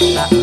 Yeah.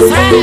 sẹ́.